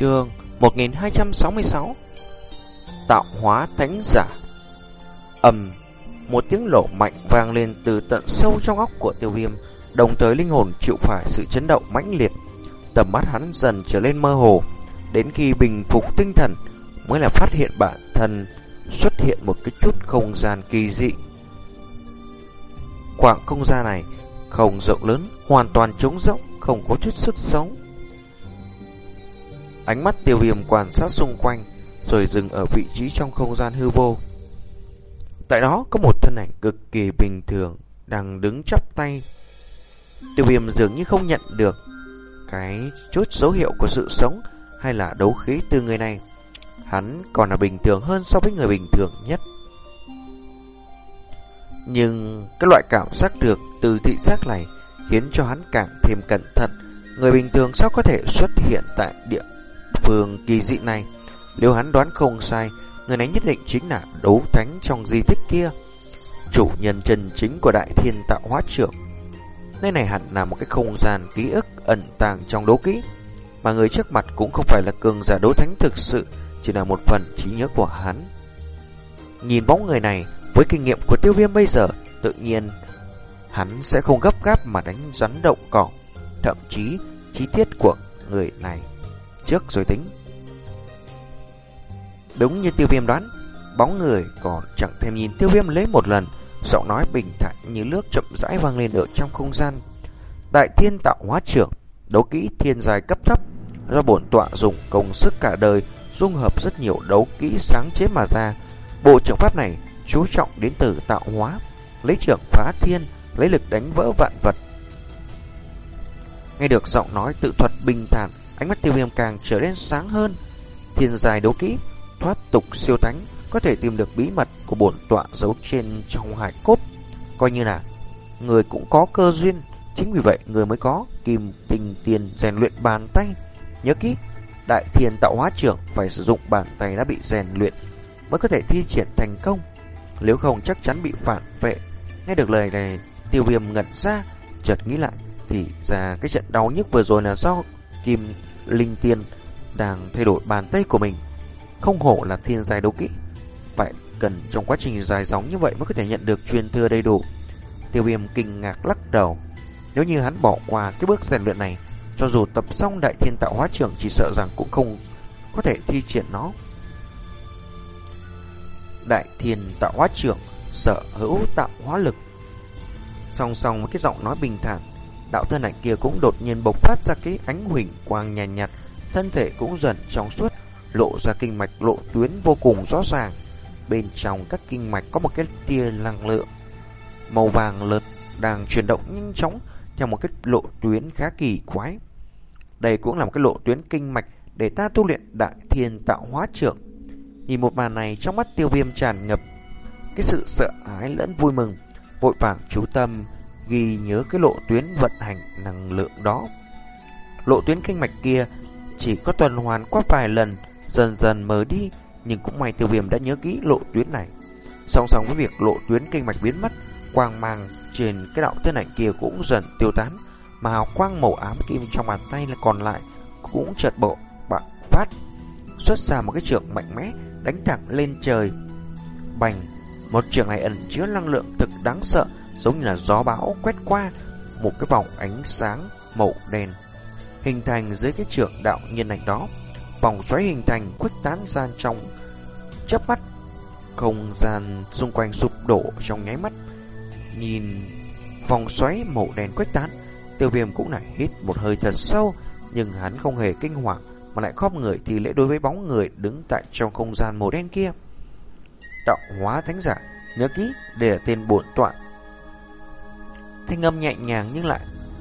Chương 1266 Tạo hóa thánh giả. Ầm Một tiếng lỗ mạnh vang lên từ tận sâu trong óc của tiêu viêm Đồng thời linh hồn chịu phải sự chấn động mãnh liệt. Tầm mắt hắn dần trở lên mơ hồ Đến khi bình phục tinh thần Mới là phát hiện bản thân xuất hiện một cái chút không gian kỳ dị. Khoảng không gian này không rộng lớn, hoàn toàn trống rỗng, không có chút sức sống. Ánh mắt tiêu viêm quan sát xung quanh, rồi dừng ở vị trí trong không gian hư vô. Tại đó có một thân ảnh cực kỳ bình thường, đang đứng chắp tay. Tiêu viêm dường như không nhận được cái chút dấu hiệu của sự sống hay là đấu khí từ người này. Hắn còn là bình thường hơn so với người bình thường nhất. Nhưng cái loại cảm giác được từ thị giác này khiến cho hắn càng thêm cẩn thận. Người bình thường sao có thể xuất hiện tại địa phương kỳ dị này? Nếu hắn đoán không sai, người này nhất định chính là đấu thánh trong di tích kia. Chủ nhân chân chính của đại thiên tạo hóa trưởng. Nơi này hẳn là một cái không gian ký ức ẩn tàng trong đấu kỹ. Mà người trước mặt cũng không phải là cường giả đấu thánh thực sự, chỉ là một phần trí nhớ của hắn. Nhìn bóng người này, với kinh nghiệm của tiêu viêm bây giờ, tự nhiên hắn sẽ không gấp gáp mà đánh rắn động cỏ, thậm chí chi tiết của người này trước rồi tính. Đúng như tiêu viêm đoán, bóng người còn chẳng thêm nhìn tiêu viêm lấy một lần, giọng nói bình thản như nước chậm rãi vang lên ở trong không gian. Đại thiên tạo hóa trưởng, đấu kỹ thiên dài cấp thấp, do bổn tọa dùng công sức cả đời, dung hợp rất nhiều đấu kỹ sáng chế mà ra. Bộ trưởng pháp này chú trọng đến từ tạo hóa, lấy trưởng phá thiên, lấy lực đánh vỡ vạn vật. Nghe được giọng nói tự thuật bình thản, ánh mắt tiêu viêm càng trở nên sáng hơn. Thiên dài đấu kỹ, thoát tục siêu thánh, có thể tìm được bí mật của bổn tọa giấu trên trong hải cốt. Coi như là người cũng có cơ duyên, chính vì vậy người mới có kim tình tiền rèn luyện bàn tay. Nhớ kỹ, đại thiên tạo hóa trưởng phải sử dụng bàn tay đã bị rèn luyện mới có thể thi triển thành công. Nếu không chắc chắn bị phản vệ. Nghe được lời này, tiêu viêm ngẩn ra, chợt nghĩ lại, thì ra cái trận đau nhức vừa rồi là do kim linh tiên đang thay đổi bàn tay của mình. Không hổ là thiên giai đấu kỹ. Phải cần trong quá trình dài dòng như vậy mới có thể nhận được truyền thừa đầy đủ. Tiêu viêm kinh ngạc lắc đầu. Nếu như hắn bỏ qua cái bước rèn luyện này, cho dù tập xong đại thiên tạo hóa trưởng chỉ sợ rằng cũng không có thể thi triển nó. Đại thiên tạo hóa trưởng sở hữu tạo hóa lực. Song song với cái giọng nói bình thản, đạo thân ảnh kia cũng đột nhiên bộc phát ra cái ánh huỳnh quang nhàn nhạt, nhạt, thân thể cũng dần trong suốt, lộ ra kinh mạch lộ tuyến vô cùng rõ ràng. Bên trong các kinh mạch có một cái tia năng lượng màu vàng lợt đang chuyển động nhanh chóng theo một cái lộ tuyến khá kỳ quái. Đây cũng là một cái lộ tuyến kinh mạch để ta tu luyện đại thiên tạo hóa trưởng. Nhìn một màn này trong mắt tiêu viêm tràn ngập cái sự sợ hãi lẫn vui mừng, vội vàng chú tâm ghi nhớ cái lộ tuyến vận hành năng lượng đó. Lộ tuyến kinh mạch kia chỉ có tuần hoàn qua vài lần, dần dần mờ đi, nhưng cũng may tiêu viêm đã nhớ kỹ lộ tuyến này. Song song với việc lộ tuyến kinh mạch biến mất, quang mang trên cái đạo thiên ảnh kia cũng dần tiêu tán, mà hào quang màu ám kim trong bàn tay còn lại cũng chợt bộ bạo phát xuất ra một cái trường mạnh mẽ đánh thẳng lên trời. Bành, một trường này ẩn chứa năng lượng thực đáng sợ, giống như là gió bão quét qua một cái vòng ánh sáng màu đen hình thành dưới cái trường đạo nhiên ảnh đó. Vòng xoáy hình thành khuếch tán ra trong chớp mắt, không gian xung quanh sụp đổ trong nháy mắt. Nhìn vòng xoáy màu đen khuếch tán, Tiêu Viêm cũng lại hít một hơi thật sâu, nhưng hắn không hề kinh hoàng mà lại khom người thì lễ đối với bóng người đứng tại trong không gian màu đen kia. Tạo hóa thánh giả, nhớ kỹ, để tên bổn tọa. Thanh âm nhẹ nhàng nhưng lại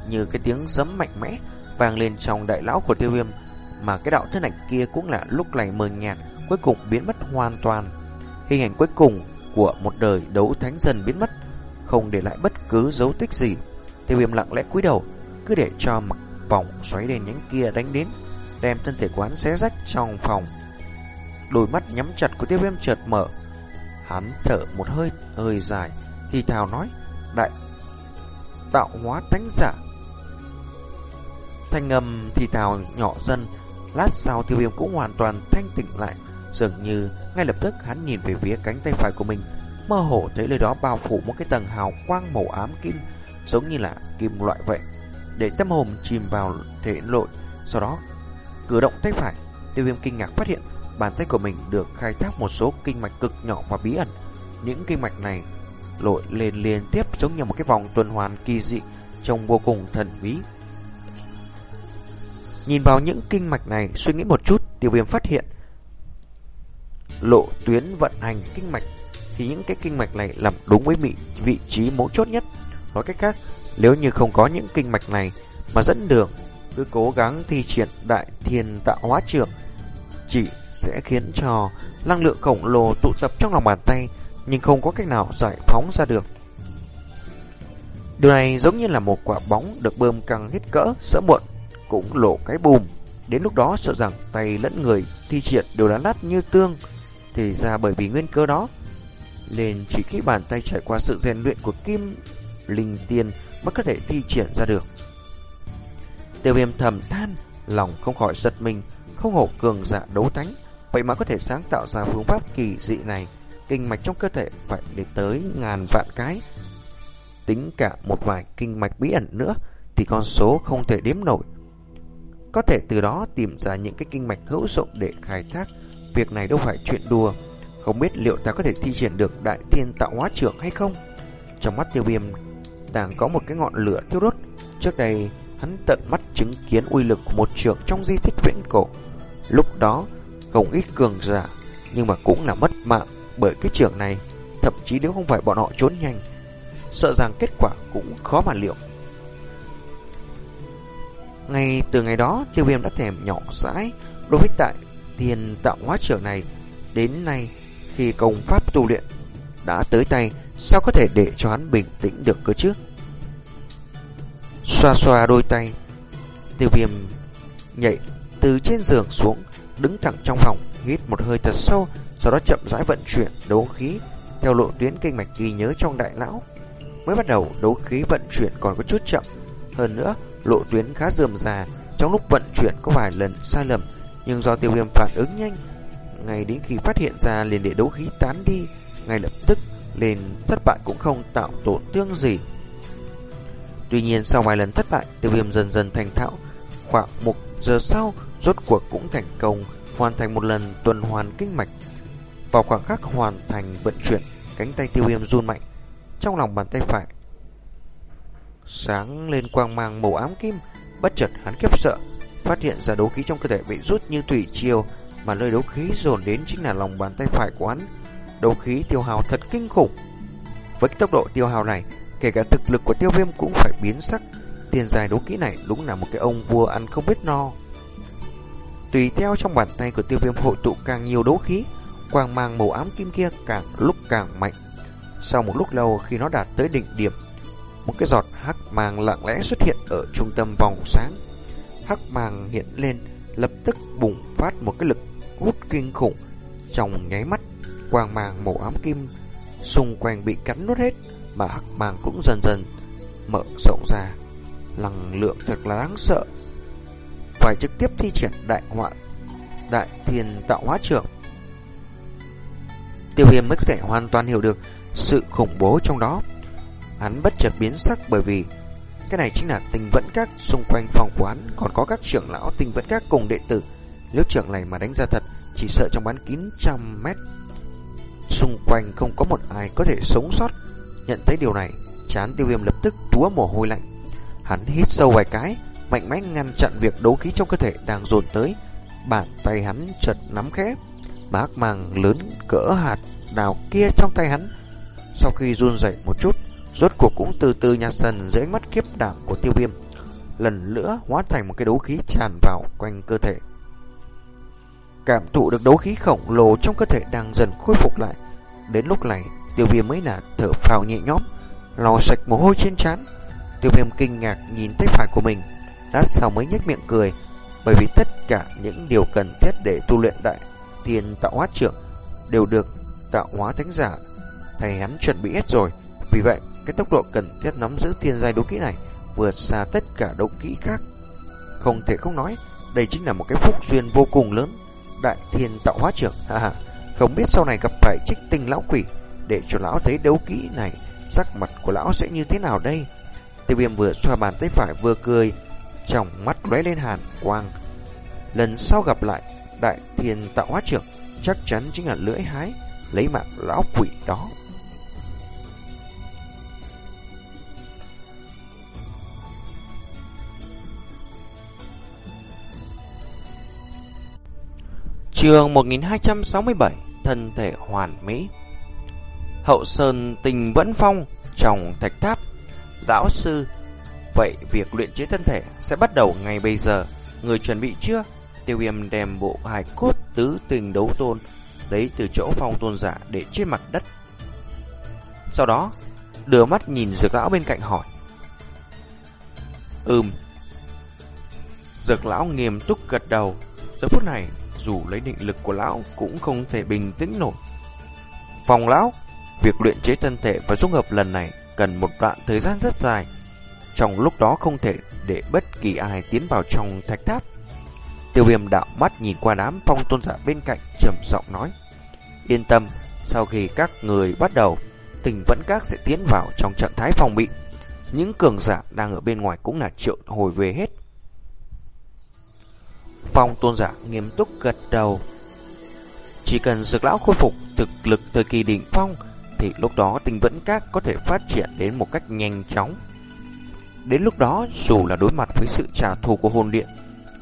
như cái tiếng sấm mạnh mẽ vang lên trong đại lão của tiêu viêm, mà cái đạo thân ảnh kia cũng là lúc này mờ nhạt, cuối cùng biến mất hoàn toàn. Hình ảnh cuối cùng của một đời đấu thánh dần biến mất, không để lại bất cứ dấu tích gì. Tiêu viêm lặng lẽ cúi đầu, cứ để cho mặc vòng xoáy đèn nhánh kia đánh đến, đem thân thể quán xé rách trong phòng. Đôi mắt nhắm chặt của tiêu viêm chợt mở, hắn thở một hơi hơi dài, thì thào nói, đại tạo hóa thánh giả. Thanh âm thì thào nhỏ dần, Lát sau tiêu viêm cũng hoàn toàn thanh tịnh lại. Dường như ngay lập tức hắn nhìn về phía cánh tay phải của mình Mơ hồ thấy nơi đó bao phủ một cái tầng hào quang màu ám kim Giống như là kim loại vậy. Để tâm hồn chìm vào thể nội Sau đó cử động tay phải Tiêu viêm kinh ngạc phát hiện Bàn tay của mình được khai thác một số kinh mạch cực nhỏ và bí ẩn. Những kinh mạch này lội lên liên tiếp giống như một cái vòng tuần hoàn kỳ dị Trông vô cùng thần bí. Nhìn vào những kinh mạch này Suy nghĩ một chút Tiêu viêm phát hiện Lộ tuyến vận hành kinh mạch Thì những cái kinh mạch này làm đúng với vị, vị trí mấu chốt nhất. Nói cách khác Nếu như không có những kinh mạch này Mà dẫn đường Cứ cố gắng thi triển đại thiên tạo hóa trường Chỉ sẽ khiến cho năng lượng khổng lồ tụ tập trong lòng bàn tay nhưng không có cách nào giải phóng ra được Điều này giống như là một quả bóng được bơm căng hết cỡ, sỡ muộn, cũng lộ cái bùm. Đến lúc đó sợ rằng tay lẫn người thi triển đều đã nát như tương. Thì ra bởi vì nguyên cơ đó, nên chỉ khi bàn tay trải qua sự rèn luyện của kim linh tiên mới có thể thi triển ra được. Tiêu viêm thầm than, lòng không khỏi giật mình, không hổ cường dạ đấu thánh, vậy mà có thể sáng tạo ra phương pháp kỳ dị này. Kinh mạch trong cơ thể phải đến tới ngàn vạn cái, tính cả một vài kinh mạch bí ẩn nữa thì con số không thể đếm nổi. Có thể từ đó tìm ra những cái kinh mạch hữu dụng để khai thác. Việc này đâu phải chuyện đùa. Không biết liệu ta có thể thi triển được đại thiên tạo hóa trưởng hay không? Trong mắt tiêu viêm đang có một cái ngọn lửa thiêu đốt. Trước đây hắn tận mắt chứng kiến uy lực của một trưởng trong di tích viễn cổ. Lúc đó không ít cường giả nhưng mà cũng là mất mạng bởi cái trường này. Thậm chí nếu không phải bọn họ trốn nhanh sợ rằng kết quả cũng khó mà liệu. Ngay từ ngày đó, tiêu viêm đã thèm nhỏ sãi đối với tại tiền tạo hóa trưởng này. Đến nay, khi công pháp tu luyện đã tới tay, sao có thể để cho hắn bình tĩnh được cơ chứ? Xoa xoa đôi tay, tiêu viêm nhảy từ trên giường xuống, đứng thẳng trong phòng, hít một hơi thật sâu, sau đó chậm rãi vận chuyển đấu khí theo lộ tuyến kinh mạch ghi nhớ trong đại não. Mới bắt đầu, đấu khí vận chuyển còn có chút chậm. Hơn nữa, lộ tuyến khá dườm già Trong lúc vận chuyển có vài lần sai lầm, Nhưng do tiêu viêm phản ứng nhanh, Ngay đến khi phát hiện ra liền để đấu khí tán đi, Ngay lập tức lên thất bại cũng không tạo tổn thương gì. Tuy nhiên sau vài lần thất bại, Tiêu viêm dần dần thành thạo. Khoảng một giờ sau, Rốt cuộc cũng thành công, Hoàn thành một lần tuần hoàn kinh mạch. Vào khoảng khắc hoàn thành vận chuyển, Cánh tay tiêu viêm run mạnh, trong lòng bàn tay phải. Sáng lên quang mang màu ám kim, Bất chợt hắn khiếp sợ, Phát hiện ra đấu khí trong cơ thể bị rút như thủy triều, Mà nơi đấu khí dồn đến chính là lòng bàn tay phải của hắn. Đấu khí tiêu hào thật kinh khủng. Với tốc độ tiêu hào này, Kể cả thực lực của tiêu viêm cũng phải biến sắc. Tiền dài đấu khí này đúng là một cái ông vua ăn không biết no. Tùy theo trong bàn tay của tiêu viêm hội tụ càng nhiều đấu khí Quang mang màu ám kim kia càng lúc càng mạnh sau một lúc lâu khi nó đạt tới đỉnh điểm, một cái giọt hắc mang lặng lẽ xuất hiện ở trung tâm vòng sáng. Hắc mang hiện lên, lập tức bùng phát một cái lực hút kinh khủng. Trong nháy mắt, quang mang màu ám kim xung quanh bị cắn nuốt hết, mà hắc mang cũng dần dần mở rộng ra. Năng lượng thật là đáng sợ. Phải trực tiếp thi triển đại họa đại thiên tạo hóa trưởng. Tiêu viêm mới có thể hoàn toàn hiểu được sự khủng bố trong đó. Hắn bất chợt biến sắc bởi vì cái này chính là tình vẫn các xung quanh phòng quán còn có các trưởng lão tình vẫn các cùng đệ tử. Nếu trưởng này mà đánh ra thật, chỉ sợ trong bán kín trăm mét. Xung quanh không có một ai có thể sống sót. Nhận thấy điều này, chán tiêu viêm lập tức túa mồ hôi lạnh. Hắn hít sâu vài cái, mạnh mẽ ngăn chặn việc đấu khí trong cơ thể đang dồn tới. Bàn tay hắn chợt nắm khép bác màng lớn cỡ hạt nào kia trong tay hắn sau khi run rẩy một chút, rốt cuộc cũng từ từ nhạt sần dưới ánh mắt kiếp đảm của tiêu viêm. Lần nữa hóa thành một cái đấu khí tràn vào quanh cơ thể. Cảm thụ được đấu khí khổng lồ trong cơ thể đang dần khôi phục lại. Đến lúc này, tiêu viêm mới là thở phào nhẹ nhõm, lò sạch mồ hôi trên trán. Tiêu viêm kinh ngạc nhìn tay phải của mình, lát sau mới nhếch miệng cười, bởi vì tất cả những điều cần thiết để tu luyện đại thiên tạo hóa trưởng đều được tạo hóa thánh giả thầy hắn chuẩn bị hết rồi. Vì vậy, cái tốc độ cần thiết nắm giữ thiên giai đấu kỹ này vượt xa tất cả đấu kỹ khác. Không thể không nói, Đây chính là một cái phúc duyên vô cùng lớn. Đại thiên tạo hóa trưởng, ha ha. Không biết sau này gặp phải trích tinh lão quỷ, để cho lão thấy đấu kỹ này, sắc mặt của lão sẽ như thế nào đây? Tiêu viêm vừa xoa bàn tay phải vừa cười, trong mắt lóe lên hàn quang. Lần sau gặp lại, đại thiên tạo hóa trưởng chắc chắn chính là lưỡi hái, lấy mạng lão quỷ đó. Trường 1267 Thân thể hoàn mỹ. Hậu Sơn tình vẫn phong Trong thạch tháp. Lão sư Vậy việc luyện chế thân thể sẽ bắt đầu ngay bây giờ. Người chuẩn bị chưa? Tiêu viêm đem bộ hài cốt tứ tình đấu tôn Lấy từ chỗ phong tôn giả để trên mặt đất Sau đó Đưa mắt nhìn dược lão bên cạnh hỏi Ừm Dược lão nghiêm túc gật đầu Giờ phút này dù lấy định lực của lão cũng không thể bình tĩnh nổi. Phòng lão, việc luyện chế thân thể và dung hợp lần này cần một đoạn thời gian rất dài. Trong lúc đó không thể để bất kỳ ai tiến vào trong thạch tháp. Tiêu viêm đạo mắt nhìn qua đám phong tôn giả bên cạnh trầm giọng nói. Yên tâm, sau khi các người bắt đầu, tình vẫn các sẽ tiến vào trong trạng thái phòng bị. Những cường giả đang ở bên ngoài cũng là triệu hồi về hết. Phong tôn giả nghiêm túc gật đầu. Chỉ cần dược lão khôi phục thực lực thời kỳ đỉnh phong, thì lúc đó tinh vẫn các có thể phát triển đến một cách nhanh chóng. Đến lúc đó, dù là đối mặt với sự trả thù của hồn điện,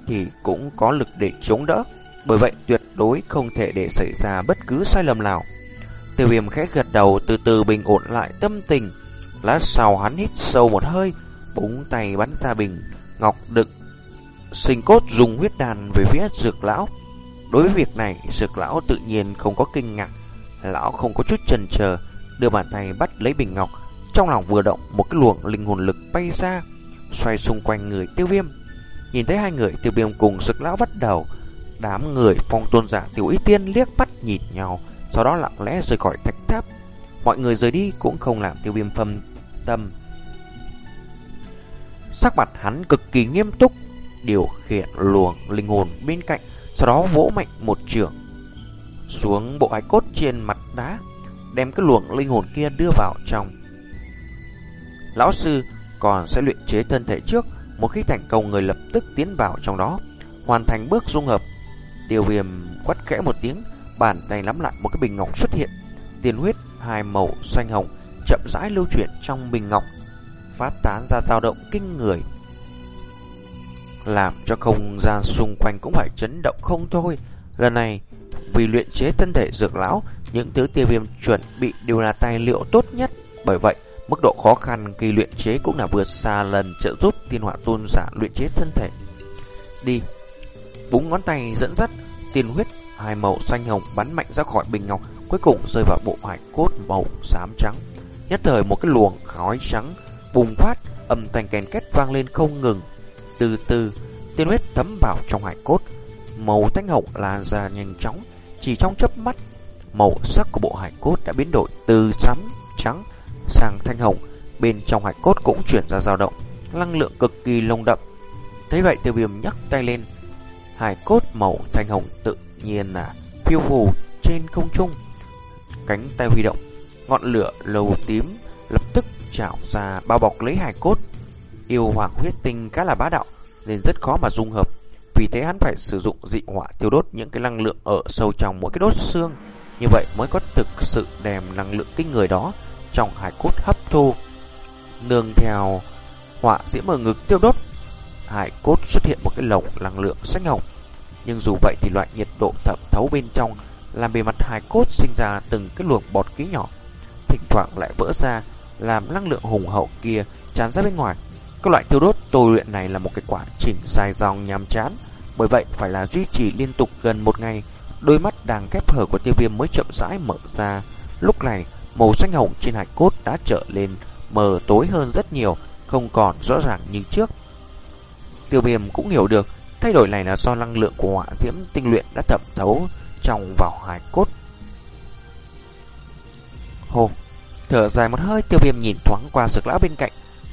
thì cũng có lực để chống đỡ. Bởi vậy, tuyệt đối không thể để xảy ra bất cứ sai lầm nào. Tiêu viêm khẽ gật đầu từ từ bình ổn lại tâm tình. Lát sau hắn hít sâu một hơi, búng tay bắn ra bình, ngọc đựng sinh cốt dùng huyết đàn về phía dược lão. Đối với việc này, dược lão tự nhiên không có kinh ngạc. Lão không có chút chần chờ, đưa bàn tay bắt lấy bình ngọc. Trong lòng vừa động, một cái luồng linh hồn lực bay ra, xoay xung quanh người tiêu viêm. Nhìn thấy hai người tiêu viêm cùng sực lão bắt đầu, đám người phong tôn giả tiểu ý tiên liếc mắt nhìn nhau, sau đó lặng lẽ rời khỏi thạch tháp. Mọi người rời đi cũng không làm tiêu viêm phân tâm. Sắc mặt hắn cực kỳ nghiêm túc, điều khiển luồng linh hồn bên cạnh, sau đó vỗ mạnh một trường xuống bộ hài cốt trên mặt đá, đem cái luồng linh hồn kia đưa vào trong. Lão sư còn sẽ luyện chế thân thể trước, một khi thành công người lập tức tiến vào trong đó, hoàn thành bước dung hợp. Tiêu viêm quát khẽ một tiếng, bàn tay nắm lại một cái bình ngọc xuất hiện, tiền huyết hai màu xanh hồng chậm rãi lưu chuyển trong bình ngọc, phát tán ra dao động kinh người làm cho không gian xung quanh cũng phải chấn động không thôi. Lần này, vì luyện chế thân thể dược lão, những thứ tiêu viêm chuẩn bị đều là tài liệu tốt nhất. Bởi vậy, mức độ khó khăn khi luyện chế cũng là vượt xa lần trợ giúp tiên họa tôn giả luyện chế thân thể. Đi, búng ngón tay dẫn dắt, tiên huyết, hai màu xanh hồng bắn mạnh ra khỏi bình ngọc, cuối cùng rơi vào bộ hải cốt màu xám trắng. Nhất thời một cái luồng khói trắng bùng phát, âm thanh kèn két vang lên không ngừng. Từ từ, tiên huyết thấm vào trong hải cốt, màu thanh hồng lan ra nhanh chóng, chỉ trong chớp mắt, màu sắc của bộ hải cốt đã biến đổi từ xám trắng sang thanh hồng, bên trong hải cốt cũng chuyển ra dao động, năng lượng cực kỳ lông đậm. thế vậy Tiêu Viêm nhấc tay lên, hải cốt màu thanh hồng tự nhiên là phiêu phù trên không trung. Cánh tay huy động, ngọn lửa lầu tím lập tức trào ra bao bọc lấy hải cốt. Yêu hoàng huyết tinh khá là bá đạo, nên rất khó mà dung hợp. Vì thế hắn phải sử dụng dị hỏa tiêu đốt những cái năng lượng ở sâu trong mỗi cái đốt xương. Như vậy mới có thực sự đem năng lượng kinh người đó trong hải cốt hấp thu. Nương theo họa diễm ở ngực tiêu đốt, hải cốt xuất hiện một cái lồng năng lượng xanh hồng. Nhưng dù vậy thì loại nhiệt độ thẩm thấu bên trong làm bề mặt hải cốt sinh ra từng cái luồng bọt khí nhỏ, thỉnh thoảng lại vỡ ra, làm năng lượng hùng hậu kia tràn ra bên ngoài. Các loại tiêu đốt tôi luyện này là một cái quá trình dài dòng nhàm chán, bởi vậy phải là duy trì liên tục gần một ngày. Đôi mắt đang kép hở của tiêu viêm mới chậm rãi mở ra. Lúc này, màu xanh hồng trên hạch cốt đã trở lên mờ tối hơn rất nhiều, không còn rõ ràng như trước. Tiêu viêm cũng hiểu được, thay đổi này là do năng lượng của hỏa diễm tinh luyện đã thẩm thấu trong vào hải cốt. Hồ, thở dài một hơi tiêu viêm nhìn thoáng qua sực lão bên cạnh,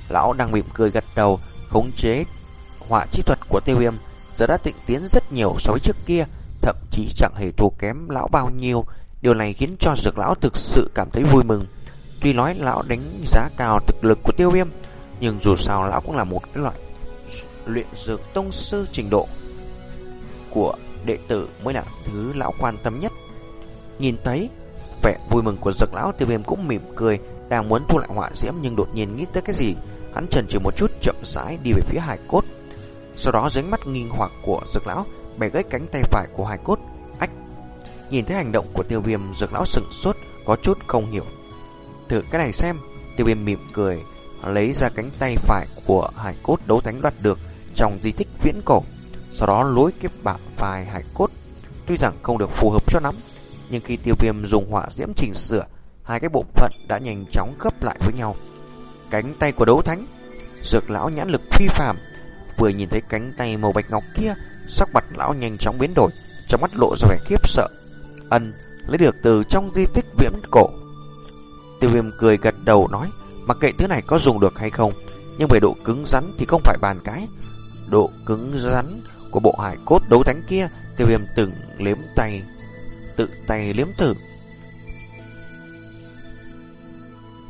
Lão đang mỉm cười gật đầu, khống chế họa chi thuật của tiêu viêm, giờ đã tịnh tiến rất nhiều so với trước kia, thậm chí chẳng hề thua kém lão bao nhiêu. Điều này khiến cho dược lão thực sự cảm thấy vui mừng. Tuy nói lão đánh giá cao thực lực của tiêu viêm, nhưng dù sao lão cũng là một cái loại luyện dược tông sư trình độ của đệ tử mới là thứ lão quan tâm nhất. Nhìn thấy vẻ vui mừng của dược lão tiêu viêm cũng mỉm cười, đang muốn thu lại họa diễm nhưng đột nhiên nghĩ tới cái gì. Hắn trần chừ một chút chậm rãi đi về phía hải cốt. Sau đó dưới mắt nghi hoặc của dược lão bẻ gãy cánh tay phải của hải cốt. Nhìn thấy hành động của tiêu viêm dược lão sừng sốt có chút không hiểu. Thử cái này xem. Tiêu viêm mỉm cười lấy ra cánh tay phải của hải cốt đấu thánh đoạt được trong di tích viễn cổ. Sau đó lối kiếp bả vai hải cốt. Tuy rằng không được phù hợp cho lắm, nhưng khi tiêu viêm dùng họa diễm chỉnh sửa, hai cái bộ phận đã nhanh chóng gấp lại với nhau. Cánh tay của đấu thánh, dược lão nhãn lực phi phàm, vừa nhìn thấy cánh tay màu bạch ngọc kia, sắc mặt lão nhanh chóng biến đổi, trong mắt lộ ra vẻ khiếp sợ. Ân lấy được từ trong di tích viễn cổ. Tiêu viêm cười gật đầu nói, mặc kệ thứ này có dùng được hay không, nhưng về độ cứng rắn thì không phải bàn cái. Độ cứng rắn của bộ hải cốt đấu thánh kia, tiêu viêm từng liếm tay, tự tay liếm thử.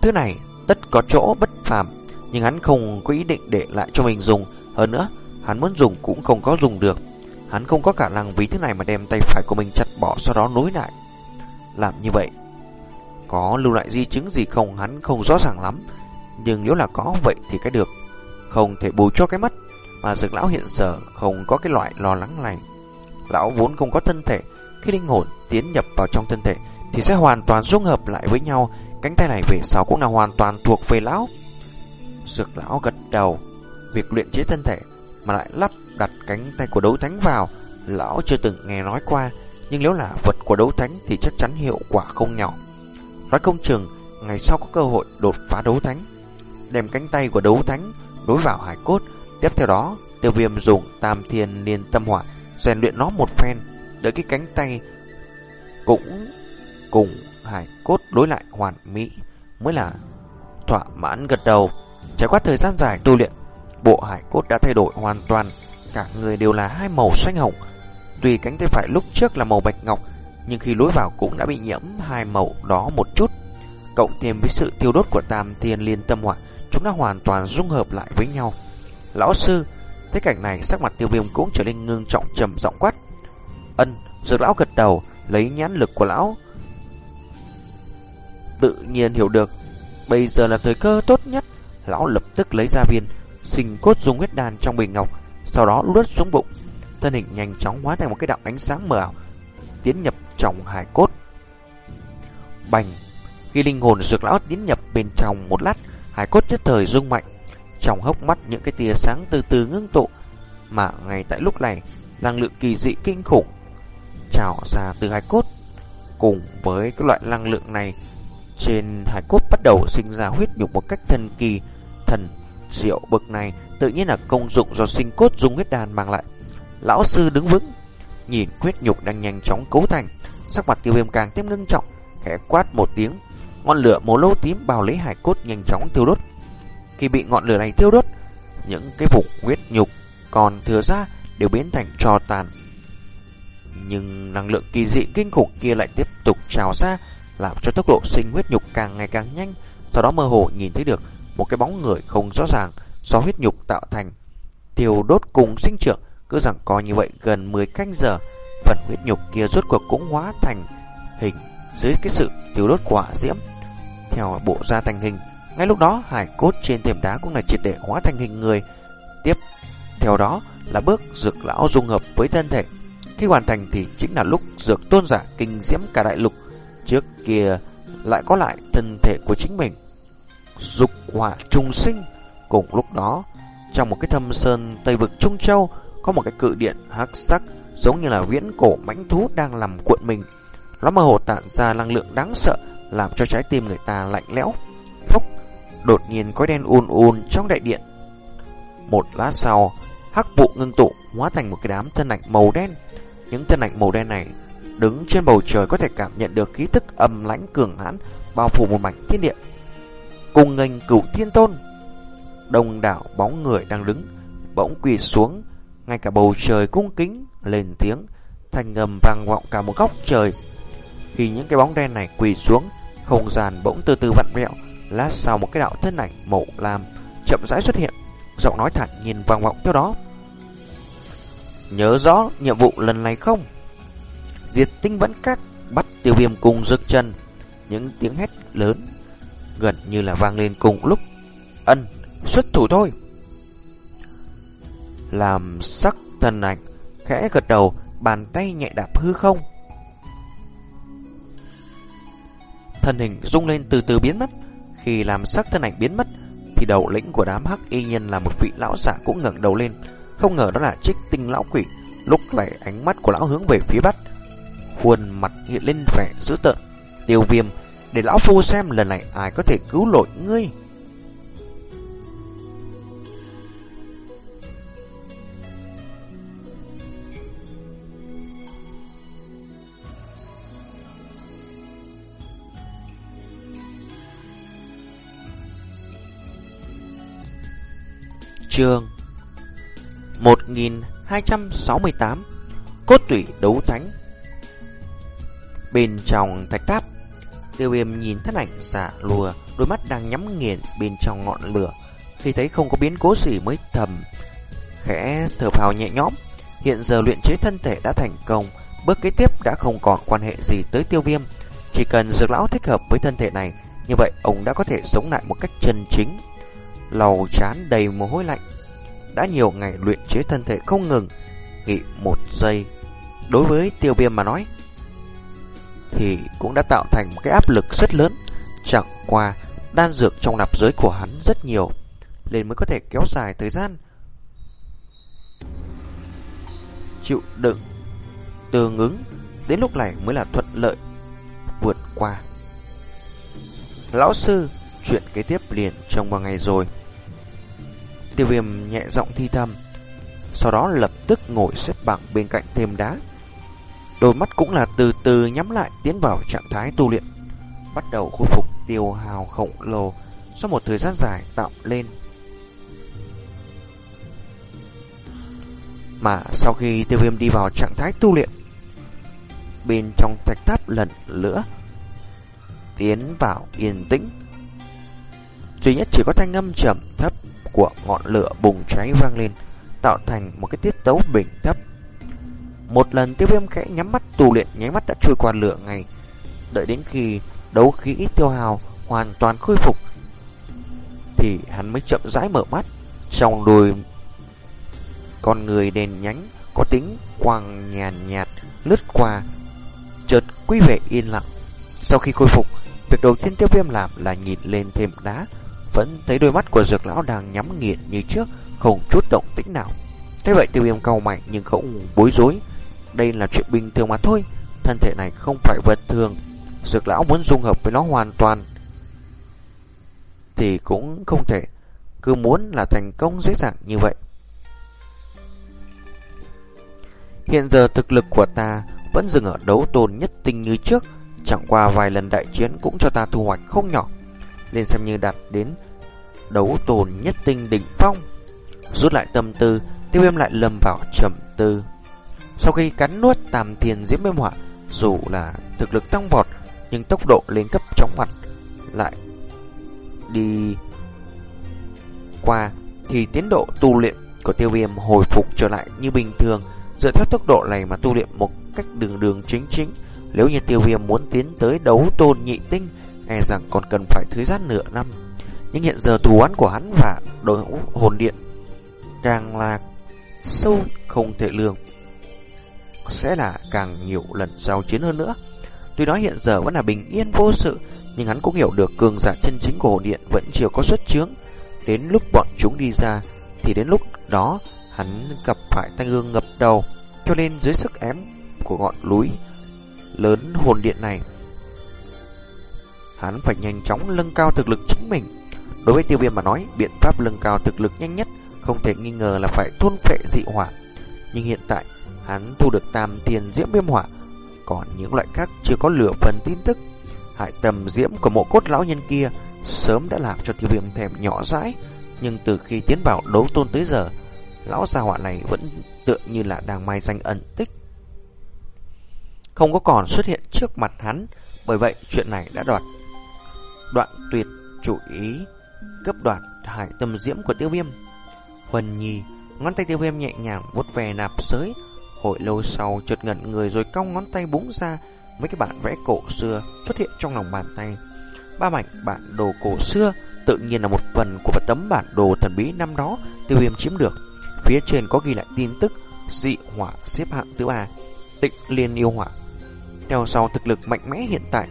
Thứ này tất có chỗ bất phàm, nhưng hắn không có ý định để lại cho mình dùng. Hơn nữa, hắn muốn dùng cũng không có dùng được. Hắn không có khả năng vì thứ này mà đem tay phải của mình chặt bỏ sau đó nối lại. Làm như vậy, có lưu lại di chứng gì không hắn không rõ ràng lắm. Nhưng nếu là có vậy thì cái được. Không thể bù cho cái mất. Mà dược lão hiện giờ không có cái loại lo lắng này. Lão vốn không có thân thể. Khi linh hồn tiến nhập vào trong thân thể thì sẽ hoàn toàn dung hợp lại với nhau. Cánh tay này về sau cũng là hoàn toàn thuộc về lão. Dược lão gật đầu. Việc luyện chế thân thể mà lại lắp đặt cánh tay của đấu thánh vào, lão chưa từng nghe nói qua, nhưng nếu là vật của đấu thánh thì chắc chắn hiệu quả không nhỏ. Nói công chừng, ngày sau có cơ hội đột phá đấu thánh, đem cánh tay của đấu thánh đối vào hải cốt, tiếp theo đó, tiêu viêm dùng tam thiên liên tâm hỏa rèn luyện nó một phen, đợi cái cánh tay cũng cùng hải cốt đối lại hoàn mỹ mới là thỏa mãn gật đầu. Trải qua thời gian dài tu luyện, bộ hải cốt đã thay đổi hoàn toàn, cả người đều là hai màu xanh hồng. Tuy cánh tay phải lúc trước là màu bạch ngọc, nhưng khi lối vào cũng đã bị nhiễm hai màu đó một chút. Cộng thêm với sự tiêu đốt của tam thiên liên tâm hỏa, chúng đã hoàn toàn dung hợp lại với nhau. Lão sư, thấy cảnh này sắc mặt tiêu viêm cũng trở nên ngưng trọng trầm giọng quát. Ân, dược lão gật đầu, lấy nhãn lực của lão. Tự nhiên hiểu được, bây giờ là thời cơ tốt nhất. Lão lập tức lấy ra viên sinh cốt dung huyết đàn trong bình ngọc, sau đó lướt xuống bụng. Thân hình nhanh chóng hóa thành một cái đạo ánh sáng mờ ảo, tiến nhập trong hải cốt. Bành! Khi linh hồn dược lão tiến nhập bên trong một lát, hải cốt nhất thời rung mạnh. Trong hốc mắt những cái tia sáng từ từ ngưng tụ, mà ngay tại lúc này, năng lượng kỳ dị kinh khủng trào ra từ hải cốt. Cùng với cái loại năng lượng này, trên hải cốt bắt đầu sinh ra huyết nhục một cách thần kỳ, thần diệu bậc này tự nhiên là công dụng do sinh cốt dung huyết đàn mang lại. Lão sư đứng vững, nhìn huyết nhục đang nhanh chóng cấu thành, sắc mặt tiêu viêm càng thêm ngưng trọng, khẽ quát một tiếng, ngọn lửa màu lô tím bao lấy hải cốt nhanh chóng thiêu đốt. Khi bị ngọn lửa này thiêu đốt, những cái vùng huyết nhục còn thừa ra đều biến thành tro tàn. Nhưng năng lượng kỳ dị kinh khủng kia lại tiếp tục trào ra, làm cho tốc độ sinh huyết nhục càng ngày càng nhanh, sau đó mơ hồ nhìn thấy được một cái bóng người không rõ ràng do huyết nhục tạo thành. Tiêu đốt cùng sinh trưởng, cứ rằng coi như vậy gần 10 canh giờ, phần huyết nhục kia rốt cuộc cũng hóa thành hình dưới cái sự tiêu đốt quả diễm. Theo bộ ra thành hình, ngay lúc đó hải cốt trên thềm đá cũng là triệt để hóa thành hình người. Tiếp theo đó là bước dược lão dung hợp với thân thể. Khi hoàn thành thì chính là lúc dược tôn giả kinh diễm cả đại lục. Trước kia lại có lại thân thể của chính mình dục hỏa trùng sinh. Cùng lúc đó, trong một cái thâm sơn Tây vực Trung Châu, có một cái cự điện hắc sắc giống như là viễn cổ mãnh thú đang làm cuộn mình. Nó mơ hồ tản ra năng lượng đáng sợ, làm cho trái tim người ta lạnh lẽo. Phốc, đột nhiên có đen un un trong đại điện. Một lát sau, hắc vụ ngưng tụ hóa thành một cái đám thân ảnh màu đen. Những thân ảnh màu đen này đứng trên bầu trời có thể cảm nhận được khí tức âm lãnh cường hãn bao phủ một mảnh thiên địa cùng nghênh cửu thiên tôn. Đông đảo bóng người đang đứng, bỗng quỳ xuống, ngay cả bầu trời cung kính lên tiếng, thành ngầm vang vọng cả một góc trời. Khi những cái bóng đen này quỳ xuống, không gian bỗng từ từ vặn vẹo, lát sau một cái đạo thân ảnh màu lam chậm rãi xuất hiện, giọng nói thản nhiên vang vọng theo đó. Nhớ rõ nhiệm vụ lần này không? Diệt tinh vẫn cát bắt tiêu viêm cùng rực chân, những tiếng hét lớn gần như là vang lên cùng lúc. Ân, xuất thủ thôi. Làm sắc thần ảnh khẽ gật đầu, bàn tay nhẹ đạp hư không. Thân hình rung lên từ từ biến mất. Khi làm sắc thân ảnh biến mất, thì đầu lĩnh của đám hắc y nhân là một vị lão giả cũng ngẩng đầu lên. Không ngờ đó là trích tinh lão quỷ. Lúc này ánh mắt của lão hướng về phía bắc. Khuôn mặt hiện lên vẻ dữ tợn. Tiêu viêm, để lão phu xem lần này ai có thể cứu lỗi ngươi. Chương 1268 Cốt tủy đấu thánh. Bên trong thạch tháp, Tiêu viêm nhìn thân ảnh giả lùa, Đôi mắt đang nhắm nghiền bên trong ngọn lửa. Khi thấy không có biến cố gì mới thầm, Khẽ thở phào nhẹ nhõm. Hiện giờ luyện chế thân thể đã thành công, Bước kế tiếp đã không còn quan hệ gì tới tiêu viêm. Chỉ cần dược lão thích hợp với thân thể này, Như vậy ông đã có thể sống lại một cách chân chính. Lầu chán đầy mồ hôi lạnh. Đã nhiều ngày luyện chế thân thể không ngừng, Nghỉ một giây. Đối với tiêu viêm mà nói, Thì cũng đã tạo thành một cái áp lực rất lớn. Chẳng qua, Đan dược trong nạp giới của hắn rất nhiều, Nên mới có thể kéo dài thời gian. Chịu đựng Tương ứng Đến lúc này mới là thuận lợi Vượt qua. Lão sư Chuyện kế tiếp liền trong vài ngày rồi. Tiêu viêm nhẹ giọng thi thầm, Sau đó lập tức ngồi xếp bằng bên cạnh thêm đá. Đôi mắt cũng là từ từ nhắm lại Tiến vào trạng thái tu luyện, Bắt đầu khôi phục tiêu hào khổng lồ Sau một thời gian dài tạo lên. Mà sau khi tiêu viêm đi vào trạng thái tu luyện, Bên trong thạch tháp lần nữa Tiến vào yên tĩnh. Duy nhất chỉ có thanh âm trầm thấp của ngọn lửa bùng cháy vang lên, tạo thành một cái tiết tấu bình thấp. Một lần tiêu viêm khẽ nhắm mắt tu luyện nháy mắt đã trôi qua lửa ngày. Đợi đến khi đấu khí tiêu hào hoàn toàn khôi phục, thì hắn mới chậm rãi mở mắt. Trong đôi con người đèn nhánh có tính quang nhàn nhạt lướt qua, chợt quy về yên lặng. Sau khi khôi phục, việc đầu tiên tiêu viêm làm là nhìn lên thêm đá, vẫn thấy đôi mắt của dược lão đang nhắm nghiền như trước, không chút động tĩnh nào. Thế vậy tiêu viêm cầu mạnh nhưng không bối rối. Đây là chuyện bình thường mà thôi. Thân thể này không phải vật thường. Dược lão muốn dung hợp với nó hoàn toàn. Thì cũng không thể. Cứ muốn là thành công dễ dàng như vậy. Hiện giờ thực lực của ta vẫn dừng ở đấu tồn nhất tinh như trước. Chẳng qua vài lần đại chiến cũng cho ta thu hoạch không nhỏ nên xem như đạt đến đấu tồn nhất tinh đỉnh phong. Rút lại tâm tư, tiêu viêm lại lâm vào trầm tư. Sau khi cắn nuốt tam thiền diễm viêm hỏa, dù là thực lực tăng vọt, nhưng tốc độ lên cấp chóng mặt lại đi qua thì tiến độ tu luyện của tiêu viêm hồi phục trở lại như bình thường. Dựa theo tốc độ này mà tu luyện một cách đường đường chính chính, nếu như tiêu viêm muốn tiến tới đấu tôn nhị tinh e rằng còn cần phải thời gian nửa năm. Nhưng hiện giờ thù oán của hắn và đội ngũ hồn điện càng là sâu không thể lường. Sẽ là càng nhiều lần giao chiến hơn nữa. Tuy nói hiện giờ vẫn là bình yên vô sự, nhưng hắn cũng hiểu được cường giả chân chính của hồn điện vẫn chưa có xuất chướng. Đến lúc bọn chúng đi ra, thì đến lúc đó hắn gặp phải tay ương ngập đầu, cho nên dưới sức ém của ngọn núi lớn hồn điện này hắn phải nhanh chóng nâng cao thực lực chính mình. Đối với tiêu viêm mà nói, biện pháp nâng cao thực lực nhanh nhất không thể nghi ngờ là phải thôn phệ dị hỏa. Nhưng hiện tại, hắn thu được tam tiền diễm viêm hỏa, còn những loại khác chưa có lửa phần tin tức. Hại tầm diễm của mộ cốt lão nhân kia sớm đã làm cho tiêu viêm thèm nhỏ dãi, nhưng từ khi tiến vào đấu tôn tới giờ, lão gia họa này vẫn tựa như là đang mai danh ẩn tích. Không có còn xuất hiện trước mặt hắn, bởi vậy chuyện này đã đoạt. Đoạn tuyệt chủ ý cấp đoạt hải tâm diễm của tiêu viêm. Huân Nhi, ngón tay tiêu viêm nhẹ nhàng vuốt về nạp sới, hồi lâu sau chợt ngẩn người rồi cong ngón tay búng ra mấy cái bản vẽ cổ xưa xuất hiện trong lòng bàn tay. Ba mảnh bản đồ cổ xưa tự nhiên là một phần của tấm bản đồ thần bí năm đó tiêu viêm chiếm được. Phía trên có ghi lại tin tức dị hỏa xếp hạng thứ ba, tịnh liên yêu hỏa. Theo sau thực lực mạnh mẽ hiện tại,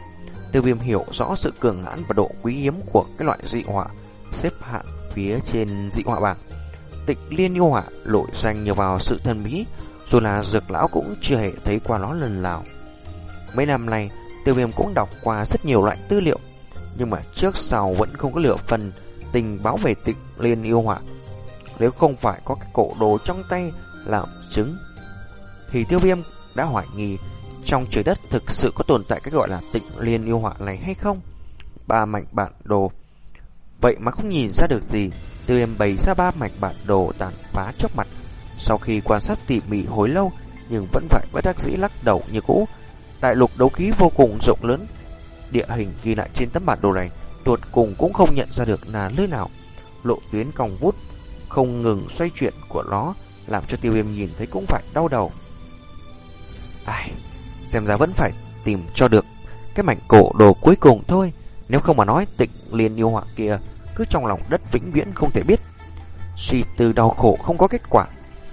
tiêu viêm hiểu rõ sự cường hãn và độ quý hiếm của cái loại dị hỏa xếp hạng phía trên dị hỏa bảng. Tịnh liên yêu hỏa lội danh nhờ vào sự thần bí, dù là dược lão cũng chưa hề thấy qua nó lần nào. Mấy năm nay, tiêu viêm cũng đọc qua rất nhiều loại tư liệu, nhưng mà trước sau vẫn không có lựa phần tình báo về tịnh liên yêu hỏa. Nếu không phải có cái cổ đồ trong tay làm chứng, thì tiêu viêm đã hoài nghi trong trời đất thực sự có tồn tại cái gọi là tịnh liên yêu hỏa này hay không. Ba mảnh bản đồ. Vậy mà không nhìn ra được gì, tiêu viêm bày ra ba mảnh bản đồ tàn phá trước mặt. Sau khi quan sát tỉ mỉ hồi lâu, nhưng vẫn vậy bất đắc dĩ lắc đầu như cũ. Đại lục đấu khí vô cùng rộng lớn, địa hình ghi lại trên tấm bản đồ này, tuột cùng cũng không nhận ra được là nơi nào. Lộ tuyến cong vút, không ngừng xoay chuyển của nó, làm cho tiêu viêm nhìn thấy cũng phải đau đầu. Ai, xem ra vẫn phải tìm cho được cái mảnh cổ đồ cuối cùng thôi. Nếu không mà nói tịnh liên yêu họa kia cứ trong lòng đất vĩnh viễn không thể biết. Suy tư đau khổ không có kết quả,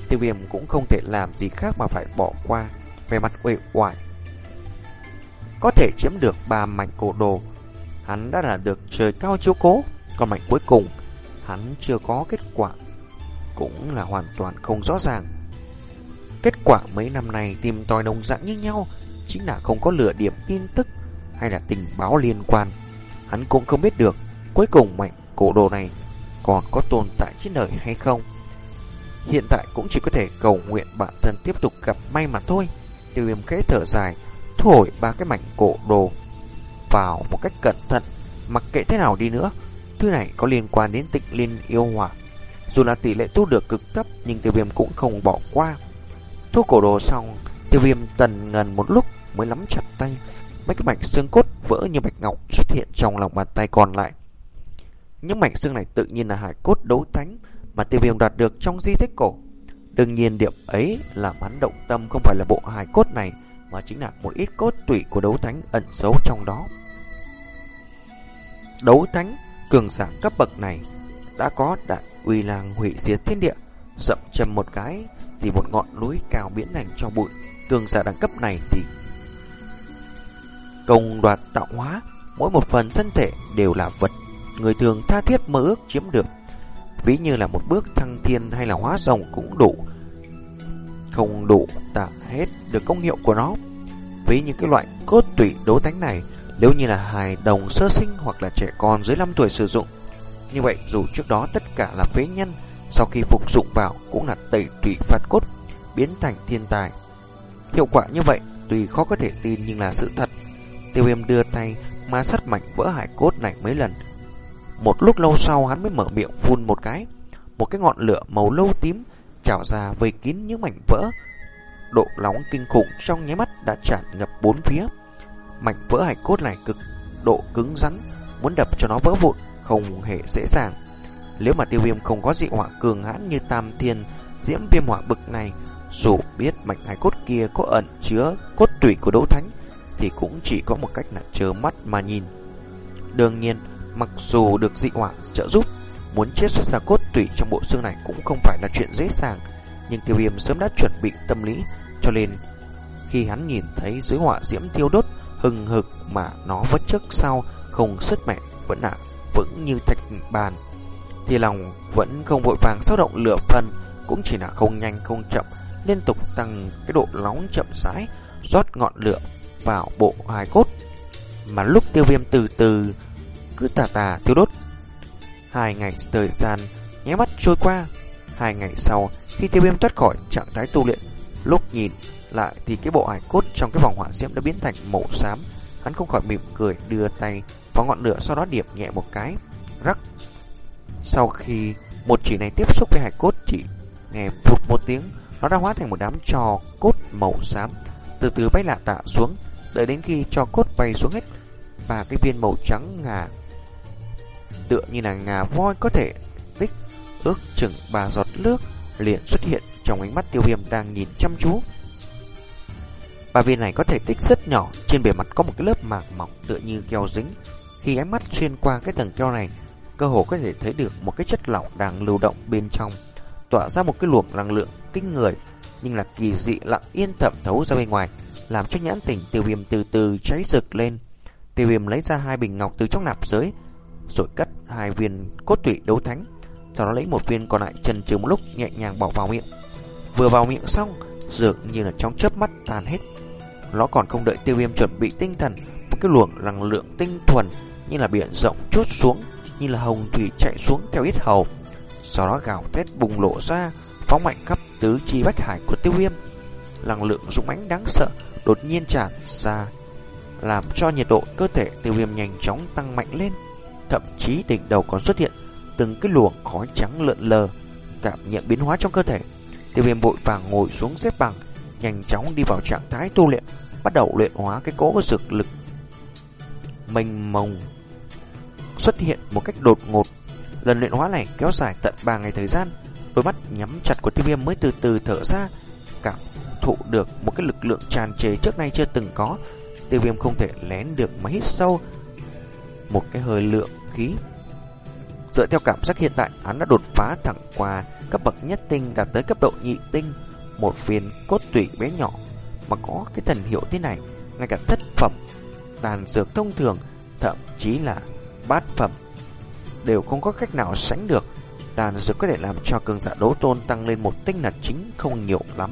tiêu viêm cũng không thể làm gì khác mà phải bỏ qua về mặt uể oải có thể chiếm được ba mảnh cổ đồ. Hắn đã là được trời cao chiếu cố, còn mảnh cuối cùng, hắn chưa có kết quả, cũng là hoàn toàn không rõ ràng. Kết quả mấy năm này tìm tòi đồng dạng như nhau, chính là không có lửa điểm tin tức hay là tình báo liên quan. Hắn cũng không biết được cuối cùng mảnh cổ đồ này còn có tồn tại trên đời hay không. Hiện tại cũng chỉ có thể cầu nguyện bản thân tiếp tục gặp may mà thôi. Tiêu viêm khẽ thở dài, thổi ba cái mảnh cổ đồ vào một cách cẩn thận, mặc kệ thế nào đi nữa, thứ này có liên quan đến tịnh liên yêu hỏa. Dù là tỷ lệ tu được cực thấp nhưng tiêu viêm cũng không bỏ qua. Thu cổ đồ xong, tiêu viêm tần ngần một lúc mới nắm chặt tay. Mấy cái mảnh xương cốt vỡ như bạch ngọc xuất hiện trong lòng bàn tay còn lại. Những mảnh xương này tự nhiên là hải cốt đấu thánh mà tiêu viêm đạt được trong di tích cổ. Đương nhiên điểm ấy làm hắn động tâm không phải là bộ hải cốt này, mà chính là một ít cốt tủy của đấu thánh ẩn giấu trong đó. Đấu thánh cường giả cấp bậc này đã có đại uy lang hủy diệt thiên địa, sậm chầm một cái thì một ngọn núi cao biến thành cho bụi. Cường giả đẳng cấp này thì công đoạt tạo hóa, mỗi một phần thân thể đều là vật người thường tha thiết mơ ước chiếm được. Ví như là một bước thăng thiên hay là hóa rồng cũng đủ không đủ tạ hết được công hiệu của nó. ví như cái loại cốt tủy đấu thánh này, nếu như là hài đồng sơ sinh hoặc là trẻ con dưới 5 tuổi sử dụng, như vậy dù trước đó tất cả là phế nhân, sau khi phục dụng vào cũng là tẩy tủy phạt cốt, biến thành thiên tài. Hiệu quả như vậy tuy khó có thể tin nhưng là sự thật. Tiêu viêm đưa tay ma sát mảnh vỡ hải cốt này mấy lần. Một lúc lâu sau hắn mới mở miệng phun một cái, một cái ngọn lửa màu lâu tím trào ra vây kín những mảnh vỡ. Độ nóng kinh khủng trong nháy mắt đã tràn ngập bốn phía. Mảnh vỡ hải cốt này cực độ cứng rắn, muốn đập cho nó vỡ vụn không hề dễ dàng. Nếu mà tiêu viêm không có dị hỏa cường hãn như tam thiên diễm viêm hỏa bực này, dù biết mạch hải cốt kia có ẩn chứa cốt tủy của đấu thánh, thì cũng chỉ có một cách là chờ mắt mà nhìn. Đương nhiên, mặc dù được dị hỏa trợ giúp, Muốn chiết xuất ra cốt tủy trong bộ xương này cũng không phải là chuyện dễ dàng, nhưng tiêu viêm sớm đã chuẩn bị tâm lý, cho nên khi hắn nhìn thấy dưới họa diễm thiêu đốt hừng hực mà nó vất trước sau không sức mẹ vẫn là vững như thạch bàn, thì lòng vẫn không vội vàng sao động lửa phần, cũng chỉ là không nhanh không chậm, liên tục tăng cái độ nóng chậm rãi, rót ngọn lửa vào bộ hài cốt. Mà lúc tiêu viêm từ từ cứ tà tà thiêu đốt Hai ngày thời gian nhé mắt trôi qua. Hai ngày sau, khi tiêu viêm thoát khỏi trạng thái tu luyện, lúc nhìn lại thì cái bộ hài cốt trong cái vòng hỏa diễm đã biến thành màu xám. Hắn không khỏi mỉm cười đưa tay vào ngọn lửa sau đó điểm nhẹ một cái. Rắc. Sau khi một chỉ này tiếp xúc với hải cốt chỉ Nghe phục một tiếng, nó đã hóa thành một đám trò cốt màu xám, từ từ bay lạ tạ xuống, đợi đến khi trò cốt bay xuống hết, và cái viên màu trắng ngà tựa như là ngà voi có thể tích ước chừng ba giọt nước liền xuất hiện trong ánh mắt tiêu viêm đang nhìn chăm chú. Ba viên này có thể tích rất nhỏ, trên bề mặt có một cái lớp màng mỏng tựa như keo dính. Khi ánh mắt xuyên qua cái tầng keo này, cơ hồ có thể thấy được một cái chất lỏng đang lưu động bên trong, tỏa ra một cái luồng năng lượng kinh người, nhưng là kỳ dị lặng yên thẩm thấu ra bên ngoài, làm cho nhãn tình tiêu viêm từ từ cháy rực lên. Tiêu viêm lấy ra hai bình ngọc từ trong nạp giới, rồi cất hai viên cốt tủy đấu thánh, sau đó lấy một viên còn lại chần chừ một lúc nhẹ nhàng bỏ vào miệng. Vừa vào miệng xong, dường như là trong chớp mắt tan hết. Nó còn không đợi tiêu viêm chuẩn bị tinh thần, một cái luồng năng lượng tinh thuần như là biển rộng chút xuống, như là hồng thủy chạy xuống theo ít hầu. Sau đó gào thét bùng lộ ra, phóng mạnh khắp tứ chi bách hải của tiêu viêm. Năng lượng dũng mãnh đáng sợ đột nhiên tràn ra, làm cho nhiệt độ cơ thể tiêu viêm nhanh chóng tăng mạnh lên. Thậm chí đỉnh đầu còn xuất hiện từng cái luồng khói trắng lượn lờ, cảm nhận biến hóa trong cơ thể. Tiêu viêm bội vàng ngồi xuống xếp bằng, nhanh chóng đi vào trạng thái tu luyện, bắt đầu luyện hóa cái cỗ dược lực mênh mông xuất hiện một cách đột ngột. Lần luyện hóa này kéo dài tận 3 ngày thời gian, đôi mắt nhắm chặt của tiêu viêm mới từ từ thở ra, cảm thụ được một cái lực lượng tràn trề trước nay chưa từng có. Tiêu viêm không thể lén được mà hít sâu một cái hơi lượng khí. Dựa theo cảm giác hiện tại, hắn đã đột phá thẳng qua cấp bậc nhất tinh đạt tới cấp độ nhị tinh, một viên cốt tủy bé nhỏ mà có cái thần hiệu thế này, ngay cả thất phẩm, đàn dược thông thường, thậm chí là bát phẩm đều không có cách nào sánh được. Đàn dược có thể làm cho cường giả đấu tôn tăng lên một tinh là chính không nhiều lắm.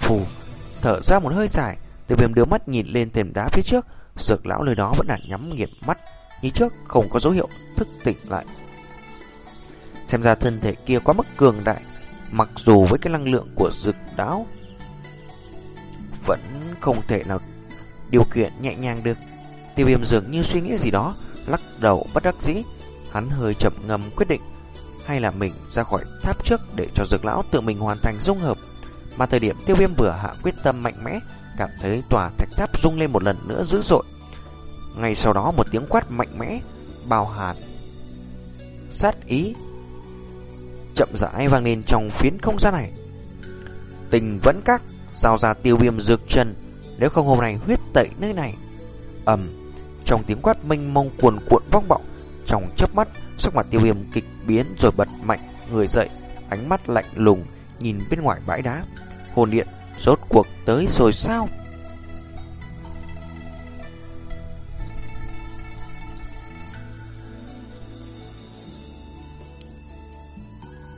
Phù, thở ra một hơi dài, từ viêm đưa mắt nhìn lên thềm đá phía trước, dược lão nơi đó vẫn là nhắm nghiền mắt, như trước không có dấu hiệu thức tỉnh lại. Xem ra thân thể kia quá mức cường đại, mặc dù với cái năng lượng của dược đáo vẫn không thể nào điều khiển nhẹ nhàng được. Tiêu viêm dường như suy nghĩ gì đó, lắc đầu bất đắc dĩ. Hắn hơi chậm ngầm quyết định hay là mình ra khỏi tháp trước để cho dược lão tự mình hoàn thành dung hợp. Mà thời điểm tiêu viêm vừa hạ quyết tâm mạnh mẽ, cảm thấy tòa thạch tháp rung lên một lần nữa dữ dội. Ngay sau đó một tiếng quát mạnh mẽ, bao hàn, sát ý, chậm rãi vang lên trong phiến không gian này. Tình vẫn các, giao ra tiêu viêm dược chân, nếu không hôm nay huyết tẩy nơi này. ầm trong tiếng quát mênh mông cuồn cuộn vong vọng, trong chớp mắt, sắc mặt tiêu viêm kịch biến rồi bật mạnh người dậy, ánh mắt lạnh lùng nhìn bên ngoài bãi đá. Hồn điện rốt cuộc tới rồi sao?